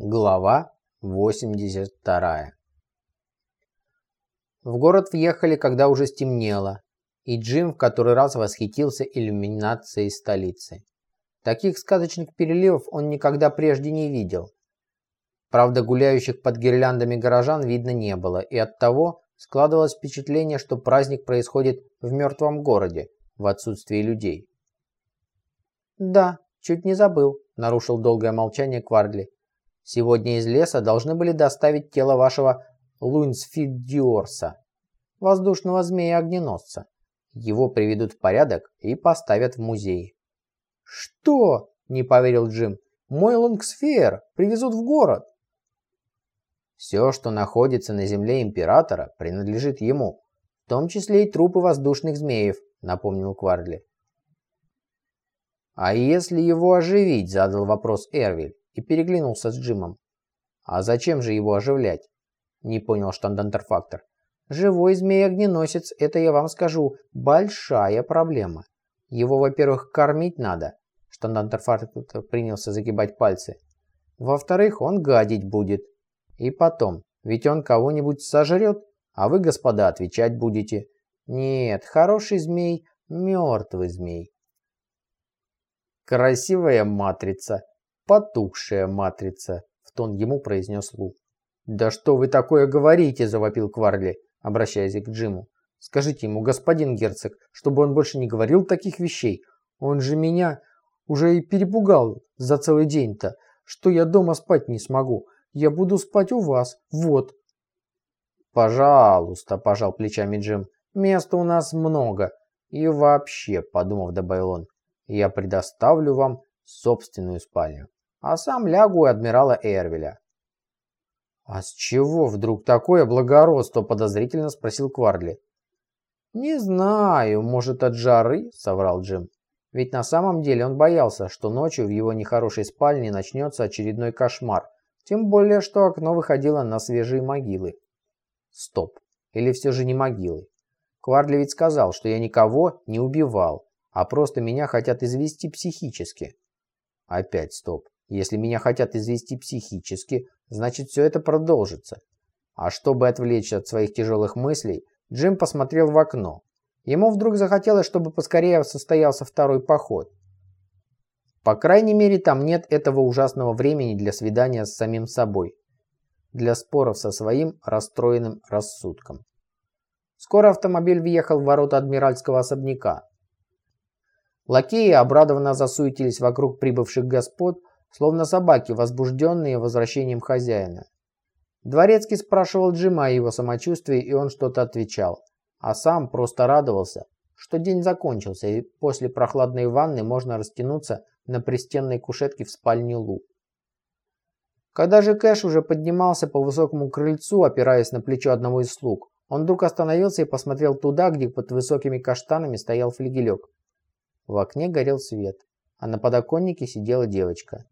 Глава 82 В город въехали, когда уже стемнело, и Джим в который раз восхитился иллюминацией столицы. Таких сказочных переливов он никогда прежде не видел. Правда, гуляющих под гирляндами горожан видно не было, и оттого складывалось впечатление, что праздник происходит в мертвом городе, в отсутствии людей. «Да, чуть не забыл», – нарушил долгое молчание Квардли. Сегодня из леса должны были доставить тело вашего Луинсфидиорса, воздушного змея-огненосца. Его приведут в порядок и поставят в музей. «Что?» – не поверил Джим. «Мой лонгсфер привезут в город». «Все, что находится на земле Императора, принадлежит ему, в том числе и трупы воздушных змеев», – напомнил Квардли. «А если его оживить?» – задал вопрос Эрвиль и переглянулся с Джимом. «А зачем же его оживлять?» – не понял штандантерфактор. «Живой змей-огненосец, это я вам скажу, большая проблема. Его, во-первых, кормить надо». Штандантерфактор принялся загибать пальцы. «Во-вторых, он гадить будет. И потом, ведь он кого-нибудь сожрет, а вы, господа, отвечать будете. Нет, хороший змей – мертвый змей». «Красивая матрица», «Потухшая матрица», — в тон ему произнес Лу. «Да что вы такое говорите?» – завопил Кварли, обращаясь к Джиму. «Скажите ему, господин герцог, чтобы он больше не говорил таких вещей. Он же меня уже и перепугал за целый день-то, что я дома спать не смогу. Я буду спать у вас, вот». «Пожалуйста», – пожал плечами Джим, – «места у нас много. И вообще», – подумав, добавил он, – «я предоставлю вам собственную спальню» а сам лягу у адмирала Эрвеля. «А с чего вдруг такое благородство?» – подозрительно спросил Квардли. «Не знаю, может от жары?» – соврал Джим. Ведь на самом деле он боялся, что ночью в его нехорошей спальне начнется очередной кошмар, тем более, что окно выходило на свежие могилы. Стоп. Или все же не могилы? Квардли ведь сказал, что я никого не убивал, а просто меня хотят извести психически. Опять стоп. Если меня хотят извести психически, значит все это продолжится. А чтобы отвлечься от своих тяжелых мыслей, Джим посмотрел в окно. Ему вдруг захотелось, чтобы поскорее состоялся второй поход. По крайней мере, там нет этого ужасного времени для свидания с самим собой. Для споров со своим расстроенным рассудком. Скоро автомобиль въехал в ворота адмиральского особняка. Лакеи обрадованно засуетились вокруг прибывших господ, словно собаки, возбужденные возвращением хозяина. Дворецкий спрашивал Джима о его самочувствии, и он что-то отвечал, а сам просто радовался, что день закончился, и после прохладной ванны можно растянуться на пристенной кушетке в спальне Лу. Когда же Кэш уже поднимался по высокому крыльцу, опираясь на плечо одного из слуг, он вдруг остановился и посмотрел туда, где под высокими каштанами стоял флигелек. В окне горел свет, а на подоконнике сидела девочка.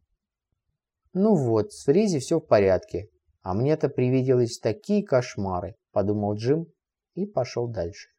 Ну вот, с Фризи все в порядке. А мне-то привиделись такие кошмары, подумал Джим и пошел дальше.